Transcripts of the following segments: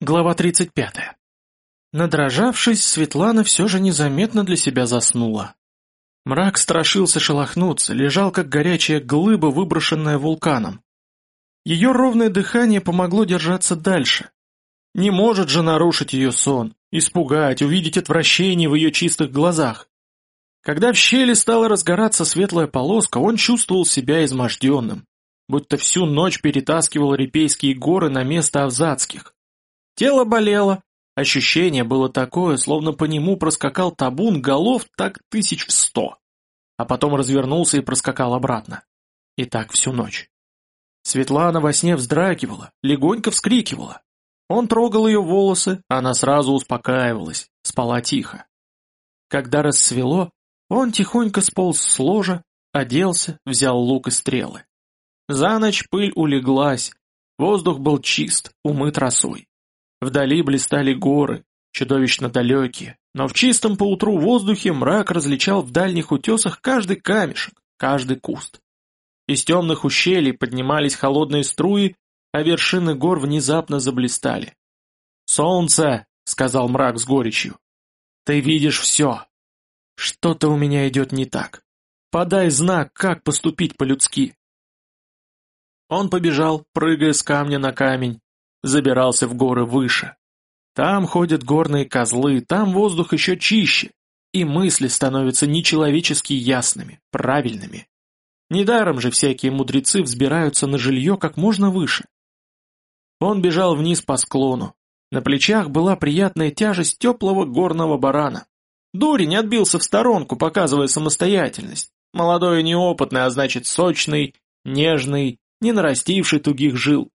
Глава 35. Надрожавшись, Светлана все же незаметно для себя заснула. Мрак страшился шелохнуться, лежал как горячая глыба, выброшенная вулканом. Ее ровное дыхание помогло держаться дальше. Не может же нарушить ее сон, испугать, увидеть отвращение в ее чистых глазах. Когда в щели стала разгораться светлая полоска, он чувствовал себя изможденным, будто всю ночь перетаскивал репейские горы на место Авзацких. Тело болело, ощущение было такое, словно по нему проскакал табун голов так тысяч в сто, а потом развернулся и проскакал обратно. И так всю ночь. Светлана во сне вздрагивала, легонько вскрикивала. Он трогал ее волосы, она сразу успокаивалась, спала тихо. Когда рассвело, он тихонько сполз с ложа, оделся, взял лук и стрелы. За ночь пыль улеглась, воздух был чист, умыт росой. Вдали блистали горы, чудовищно далекие, но в чистом поутру воздухе мрак различал в дальних утесах каждый камешек, каждый куст. Из темных ущелий поднимались холодные струи, а вершины гор внезапно заблистали. «Солнце!» — сказал мрак с горечью. «Ты видишь все. Что-то у меня идет не так. Подай знак, как поступить по-людски». Он побежал, прыгая с камня на камень, забирался в горы выше. Там ходят горные козлы, там воздух еще чище, и мысли становятся нечеловечески ясными, правильными. Недаром же всякие мудрецы взбираются на жилье как можно выше. Он бежал вниз по склону. На плечах была приятная тяжесть теплого горного барана. Дурень отбился в сторонку, показывая самостоятельность. Молодой и неопытный, а значит сочный, нежный, не нарастивший тугих жил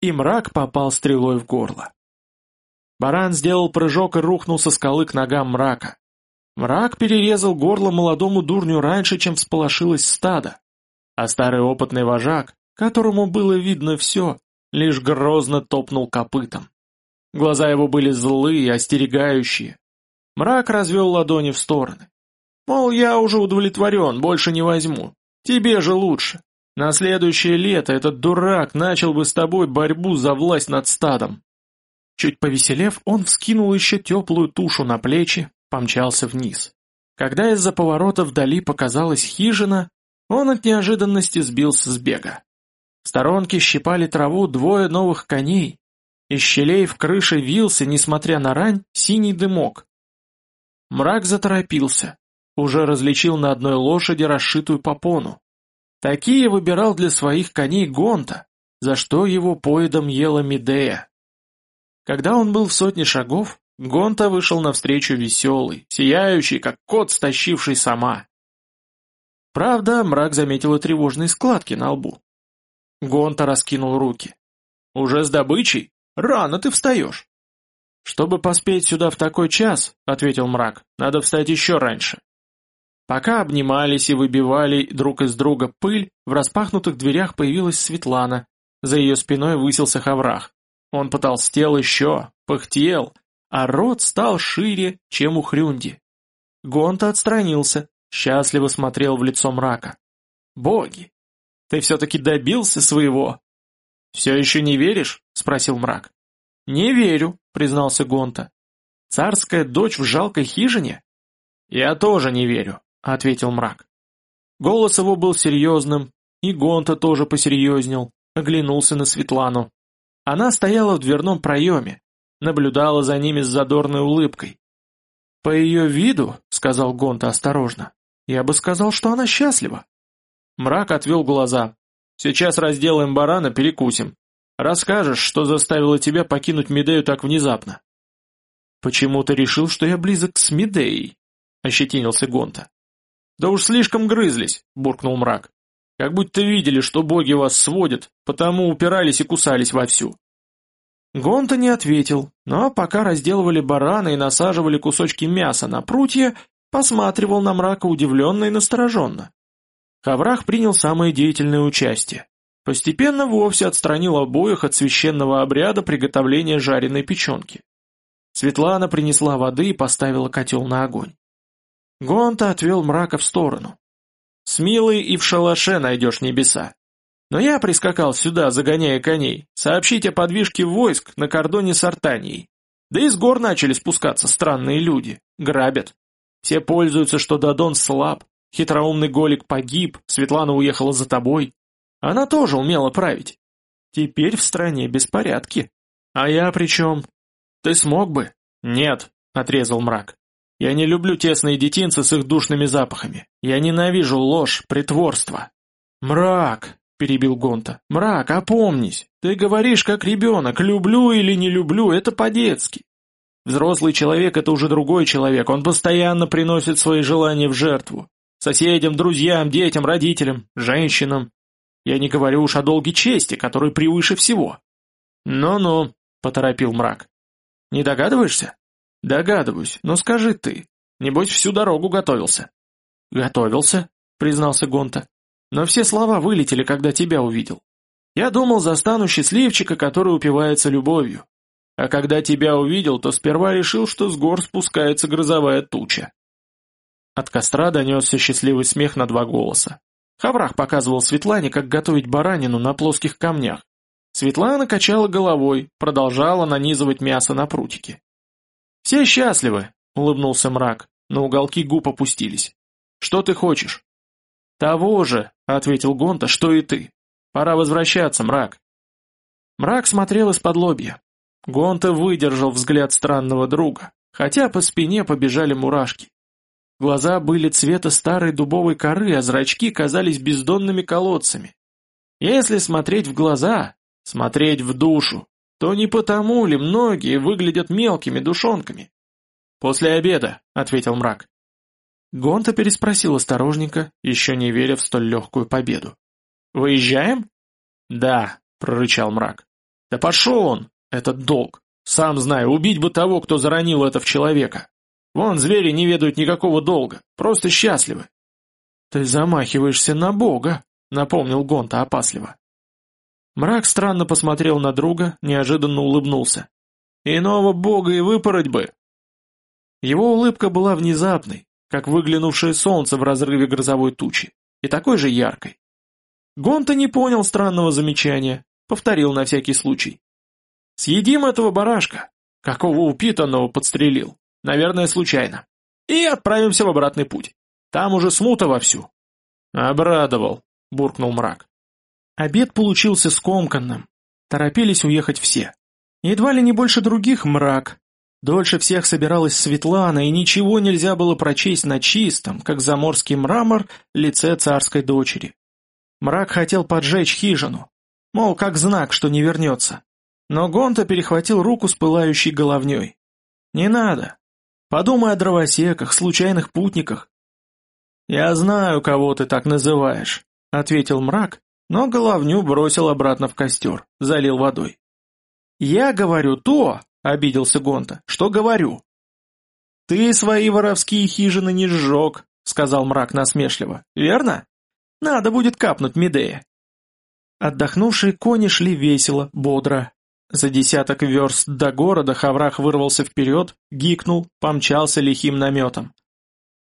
и мрак попал стрелой в горло. Баран сделал прыжок и рухнул со скалы к ногам мрака. Мрак перерезал горло молодому дурню раньше, чем всполошилось стадо. А старый опытный вожак, которому было видно все, лишь грозно топнул копытом. Глаза его были злые, остерегающие. Мрак развел ладони в стороны. Мол, я уже удовлетворен, больше не возьму. Тебе же лучше. На следующее лето этот дурак начал бы с тобой борьбу за власть над стадом. Чуть повеселев, он вскинул еще теплую тушу на плечи, помчался вниз. Когда из-за поворота вдали показалась хижина, он от неожиданности сбился с бега. В сторонке щипали траву двое новых коней. Из щелей в крыше вился, несмотря на рань, синий дымок. Мрак заторопился, уже различил на одной лошади расшитую попону. Такие выбирал для своих коней Гонта, за что его поедом ела Медея. Когда он был в сотне шагов, Гонта вышел навстречу веселый, сияющий, как кот, стащивший сама. Правда, мрак заметил и тревожные складки на лбу. Гонта раскинул руки. «Уже с добычей? Рано ты встаешь!» «Чтобы поспеть сюда в такой час, — ответил мрак, — надо встать еще раньше. Пока обнимались и выбивали друг из друга пыль, в распахнутых дверях появилась Светлана. За ее спиной высился хаврах. Он потолстел еще, пыхтел, а рот стал шире, чем у Хрюнди. Гонта отстранился, счастливо смотрел в лицо мрака. «Боги! Ты все-таки добился своего!» «Все еще не веришь?» — спросил мрак. «Не верю», — признался Гонта. «Царская дочь в жалкой хижине?» «Я тоже не верю», — ответил мрак. Голос его был серьезным, и Гонта тоже посерьезнел, оглянулся на Светлану. Она стояла в дверном проеме, наблюдала за ними с задорной улыбкой. «По ее виду, — сказал Гонта осторожно, — я бы сказал, что она счастлива». Мрак отвел глаза. «Сейчас разделаем барана, перекусим. Расскажешь, что заставило тебя покинуть Медею так внезапно». «Почему ты решил, что я близок с Медеей?» — ощетинился Гонта. «Да уж слишком грызлись», — буркнул мрак. «Как будто видели, что боги вас сводят, потому упирались и кусались вовсю». Гонта не ответил, но пока разделывали барана и насаживали кусочки мяса на прутья, посматривал на мрака удивленно и настороженно. Хаврах принял самое деятельное участие. Постепенно вовсе отстранил обоих от священного обряда приготовления жареной печенки. Светлана принесла воды и поставила котел на огонь. Гонта отвел мрака в сторону. «С милой и в шалаше найдешь небеса. Но я прискакал сюда, загоняя коней, сообщить о подвижке войск на кордоне с Артанией. Да и с гор начали спускаться странные люди, грабят. Все пользуются, что Дадон слаб, хитроумный Голик погиб, Светлана уехала за тобой. Она тоже умела править. Теперь в стране беспорядки. А я при чем? Ты смог бы? Нет, отрезал мрак. Я не люблю тесные детинцы с их душными запахами. Я ненавижу ложь, притворство. Мрак, перебил Гонта. Мрак, опомнись. Ты говоришь как ребенок, люблю или не люблю, это по-детски. Взрослый человек — это уже другой человек, он постоянно приносит свои желания в жертву. Соседям, друзьям, детям, родителям, женщинам. Я не говорю уж о долге чести, который превыше всего. «Ну-ну», — поторопил мрак. «Не догадываешься?» «Догадываюсь, но скажи ты. Небось, всю дорогу готовился». «Готовился», — признался Гонта. «Но все слова вылетели, когда тебя увидел. Я думал, застану счастливчика, который упивается любовью. А когда тебя увидел, то сперва решил, что с гор спускается грозовая туча». От костра донесся счастливый смех на два голоса. Хаврах показывал Светлане, как готовить баранину на плоских камнях. Светлана качала головой, продолжала нанизывать мясо на прутики. «Все счастливы», — улыбнулся мрак, но уголки губ опустились. «Что ты хочешь?» «Того же», — ответил Гонта, — «что и ты. Пора возвращаться, мрак». Мрак смотрел из-под лобья. Гонта выдержал взгляд странного друга, хотя по спине побежали мурашки. Глаза были цвета старой дубовой коры, а зрачки казались бездонными колодцами. Если смотреть в глаза, смотреть в душу, то не потому ли многие выглядят мелкими душонками? «После обеда», — ответил мрак. Гонта переспросил осторожненько, еще не веря в столь легкую победу. «Выезжаем?» «Да», — прорычал мрак. «Да пошел он, этот долг. Сам знаю, убить бы того, кто заронил это в человека. Вон, звери не ведают никакого долга, просто счастливы. Ты замахиваешься на Бога, напомнил Гонта опасливо. Мрак странно посмотрел на друга, неожиданно улыбнулся. Иного Бога и выпороть бы. Его улыбка была внезапной, как выглянувшее солнце в разрыве грозовой тучи, и такой же яркой. Гонта не понял странного замечания, повторил на всякий случай. «Съедим этого барашка! Какого упитанного подстрелил! Наверное, случайно. И отправимся в обратный путь. Там уже смута вовсю. Обрадовал, буркнул мрак. Обед получился скомканным. Торопились уехать все. Едва ли не больше других мрак. Дольше всех собиралась Светлана, и ничего нельзя было прочесть на чистом, как заморский мрамор, лице царской дочери. Мрак хотел поджечь хижину, мол, как знак, что не вернется. Но Гонта перехватил руку с пылающей головней. «Не надо, Подумай о дровосеках, случайных путниках. «Я знаю, кого ты так называешь», — ответил мрак, но головню бросил обратно в костер, залил водой. «Я говорю то», — обиделся Гонта, — «что говорю». «Ты свои воровские хижины не сжег», — сказал мрак насмешливо, — «верно? Надо будет капнуть Медея». Отдохнувшие кони шли весело, бодро, за десяток верст до города Хаврах вырвался вперед, гикнул, помчался лихим наметом.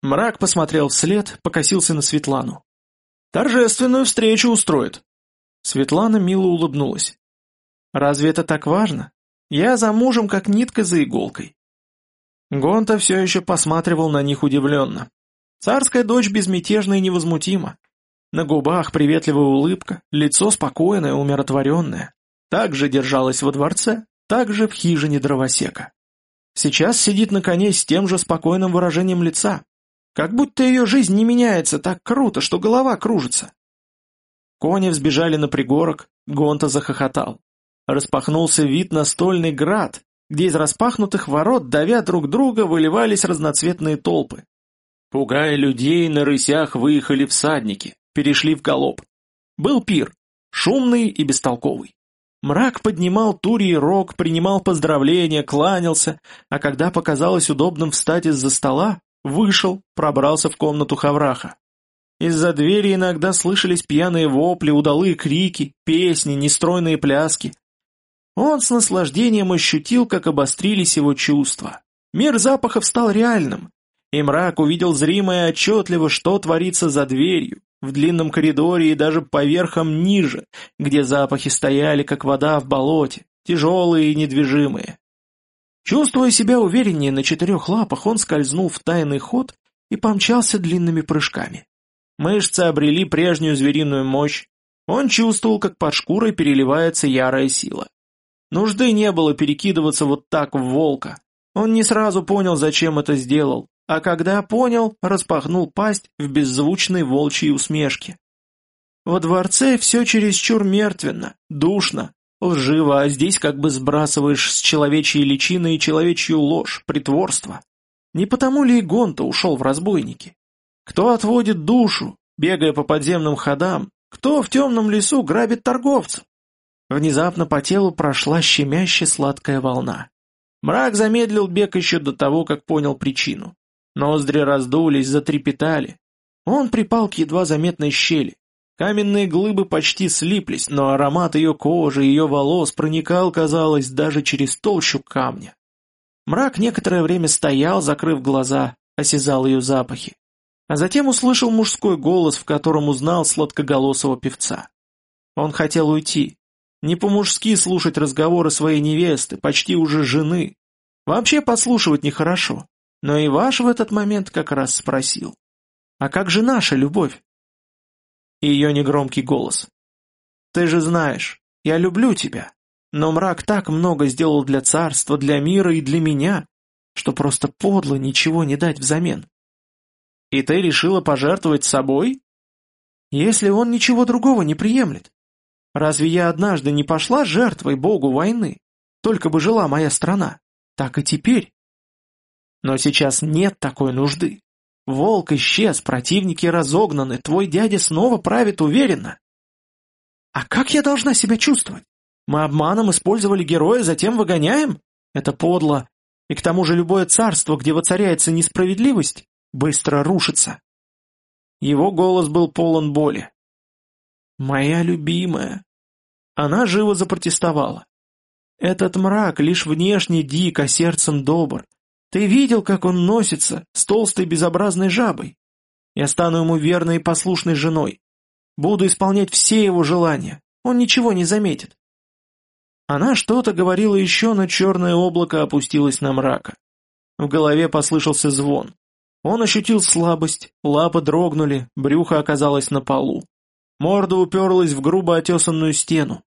Мрак посмотрел вслед, покосился на Светлану. «Торжественную встречу устроит!» Светлана мило улыбнулась. «Разве это так важно? Я за мужем, как нитка за иголкой». Гонта все еще посматривал на них удивленно. Царская дочь безмятежна и невозмутима. На губах приветливая улыбка, лицо спокойное, умиротворенное. Так же держалась во дворце, так же в хижине дровосека. Сейчас сидит на коне с тем же спокойным выражением лица. Как будто ее жизнь не меняется так круто, что голова кружится. Кони взбежали на пригорок, Гонта захохотал. Распахнулся вид на стольный град, где из распахнутых ворот, давя друг друга, выливались разноцветные толпы. Пугая людей, на рысях выехали всадники, перешли в галоп. Был пир, шумный и бестолковый. Мрак поднимал Турий рог, принимал поздравления, кланялся, а когда показалось удобным встать из-за стола, вышел, пробрался в комнату Хавраха. Из-за двери иногда слышались пьяные вопли, удалые крики, песни, нестройные пляски. Он с наслаждением ощутил, как обострились его чувства. Мир запахов стал реальным, и мрак увидел зримо и отчетливо, что творится за дверью, в длинном коридоре и даже по верхам ниже, где запахи стояли, как вода в болоте, тяжелые и недвижимые. Чувствуя себя увереннее на четырех лапах, он скользнул в тайный ход и помчался длинными прыжками. Мышцы обрели прежнюю звериную мощь. Он чувствовал, как под шкурой переливается ярая сила. Нужды не было перекидываться вот так в волка. Он не сразу понял, зачем это сделал, а когда понял, распахнул пасть в беззвучной волчьей усмешке. Во дворце все чересчур мертвенно, душно, лживо, а здесь как бы сбрасываешь с человечьей личины и человечью ложь, притворство. Не потому ли и Гонта ушел в разбойники? Кто отводит душу, бегая по подземным ходам, кто в темном лесу грабит торговцев? Внезапно по телу прошла щемяще сладкая волна. Мрак замедлил бег еще до того, как понял причину. Ноздри раздулись, затрепетали. Он припал к едва заметной щели. Каменные глыбы почти слиплись, но аромат ее кожи ее волос проникал, казалось, даже через толщу камня. Мрак некоторое время стоял, закрыв глаза, осязал ее запахи. А затем услышал мужской голос, в котором узнал сладкоголосого певца. Он хотел уйти. Не по-мужски слушать разговоры своей невесты, почти уже жены. Вообще подслушивать нехорошо. Но и ваш в этот момент как раз спросил. «А как же наша любовь?» И ее негромкий голос. «Ты же знаешь, я люблю тебя, но мрак так много сделал для царства, для мира и для меня, что просто подло ничего не дать взамен. И ты решила пожертвовать собой? Если он ничего другого не приемлет. Разве я однажды не пошла жертвой богу войны? Только бы жила моя страна. Так и теперь. Но сейчас нет такой нужды. Волк исчез, противники разогнаны, твой дядя снова правит уверенно. А как я должна себя чувствовать? Мы обманом использовали героя, затем выгоняем? Это подло. И к тому же любое царство, где воцаряется несправедливость, быстро рушится. Его голос был полон боли. «Моя любимая!» Она живо запротестовала. «Этот мрак лишь внешне дик, а сердцем добр. Ты видел, как он носится с толстой безобразной жабой? Я стану ему верной и послушной женой. Буду исполнять все его желания. Он ничего не заметит. Она что-то говорила еще, но черное облако опустилось на мрака. В голове послышался звон. Он ощутил слабость, лапы дрогнули, брюхо оказалось на полу. Морда уперлась в грубо отесанную стену.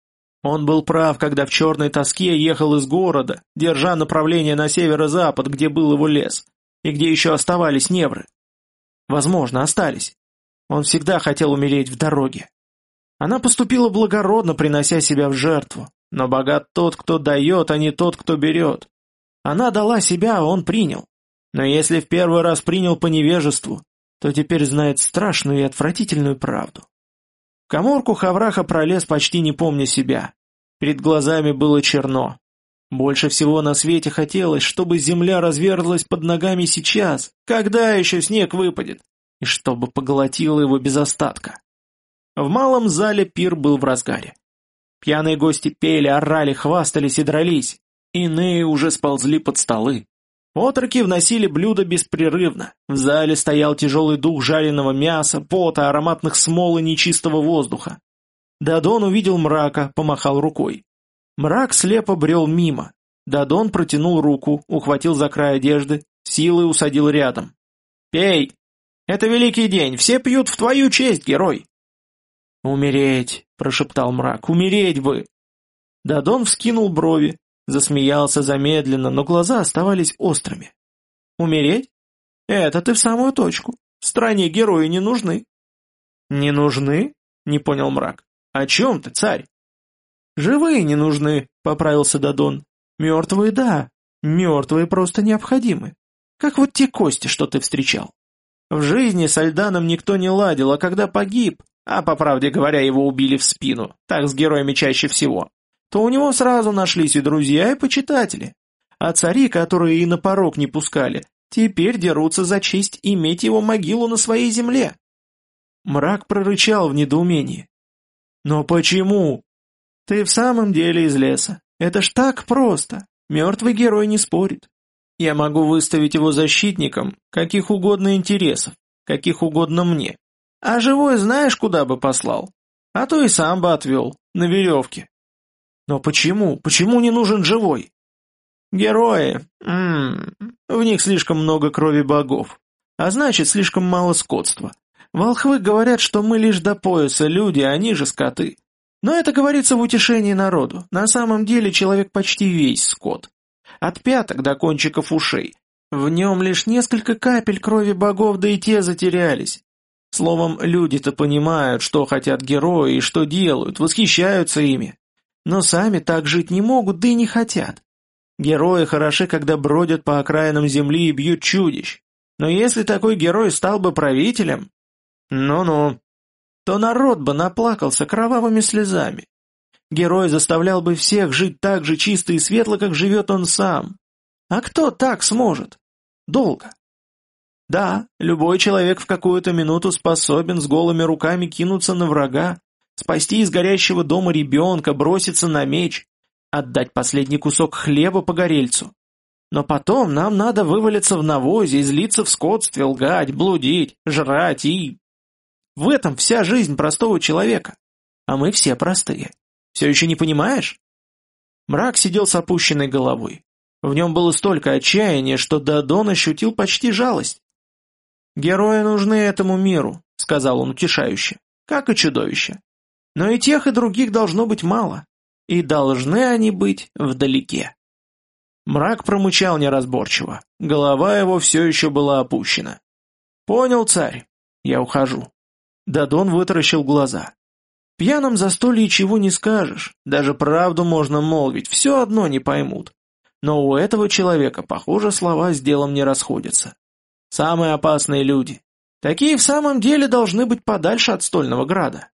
Он был прав, когда в черной тоске ехал из города, держа направление на северо-запад, где был его лес, и где еще оставались невры. Возможно, остались. Он всегда хотел умереть в дороге. Она поступила благородно, принося себя в жертву, но богат тот, кто дает, а не тот, кто берет. Она дала себя, а он принял. Но если в первый раз принял по невежеству, то теперь знает страшную и отвратительную правду. В коморку Хавраха пролез почти не помня себя. Перед глазами было черно. Больше всего на свете хотелось, чтобы земля разверзлась под ногами сейчас, когда еще снег выпадет, и чтобы поглотила его без остатка. В малом зале пир был в разгаре. Пьяные гости пели, орали, хвастались и дрались. Иные уже сползли под столы. Отроки вносили блюда беспрерывно. В зале стоял тяжелый дух жареного мяса, пота, ароматных смол и нечистого воздуха. Дадон увидел мрака, помахал рукой. Мрак слепо брел мимо. Дадон протянул руку, ухватил за край одежды, силой усадил рядом. «Пей! Это великий день, все пьют в твою честь, герой!» «Умереть!» — прошептал мрак. «Умереть бы!» Дадон вскинул брови, Засмеялся замедленно, но глаза оставались острыми. «Умереть? Это ты в самую точку. В стране герои не нужны». «Не нужны?» — не понял мрак. «О чем ты, царь?» «Живые не нужны», — поправился Дадон. «Мертвые — да, мертвые просто необходимы. Как вот те кости, что ты встречал. В жизни с Альданом никто не ладил, а когда погиб, а по правде говоря, его убили в спину, так с героями чаще всего, то у него сразу нашлись и друзья, и почитатели. А цари, которые и на порог не пускали, теперь дерутся за честь иметь его могилу на своей земле. Мрак прорычал в недоумении. «Но почему?» «Ты в самом деле из леса. Это ж так просто. Мертвый герой не спорит. Я могу выставить его защитником каких угодно интересов, каких угодно мне. А живой знаешь, куда бы послал? А то и сам бы отвел, на веревке. Но почему? Почему не нужен живой? Герои. М -м, в них слишком много крови богов. А значит, слишком мало скотства. Волхвы говорят, что мы лишь до пояса люди, а они же скоты. Но это говорится в утешении народу. На самом деле человек почти весь скот. От пяток до кончиков ушей. В нем лишь несколько капель крови богов, да и те затерялись. Словом, люди-то понимают, что хотят герои и что делают, восхищаются ими. Но сами так жить не могут, да и не хотят. Герои хороши, когда бродят по окраинам земли и бьют чудищ. Но если такой герой стал бы правителем... Ну-ну, то народ бы наплакался кровавыми слезами. Герой заставлял бы всех жить так же чисто и светло, как живет он сам. А кто так сможет? Долго. Да, любой человек в какую-то минуту способен с голыми руками кинуться на врага, спасти из горящего дома ребенка, броситься на меч, отдать последний кусок хлеба погорельцу. Но потом нам надо вывалиться в навозе, излиться в скотстве, лгать, блудить, жрать и в этом вся жизнь простого человека. А мы все простые. Все еще не понимаешь? Мрак сидел с опущенной головой. В нем было столько отчаяния, что Дадон ощутил почти жалость. «Герои нужны этому миру», — сказал он утешающе, — «как и чудовища. Но и тех, и других должно быть мало, и должны они быть вдалеке». Мрак промычал неразборчиво, голова его все еще была опущена. «Понял, царь, я ухожу». Дадон вытаращил глаза. «Пьяным застолье чего не скажешь, даже правду можно молвить, все одно не поймут. Но у этого человека, похоже, слова с делом не расходятся. Самые опасные люди. Такие в самом деле должны быть подальше от стольного града».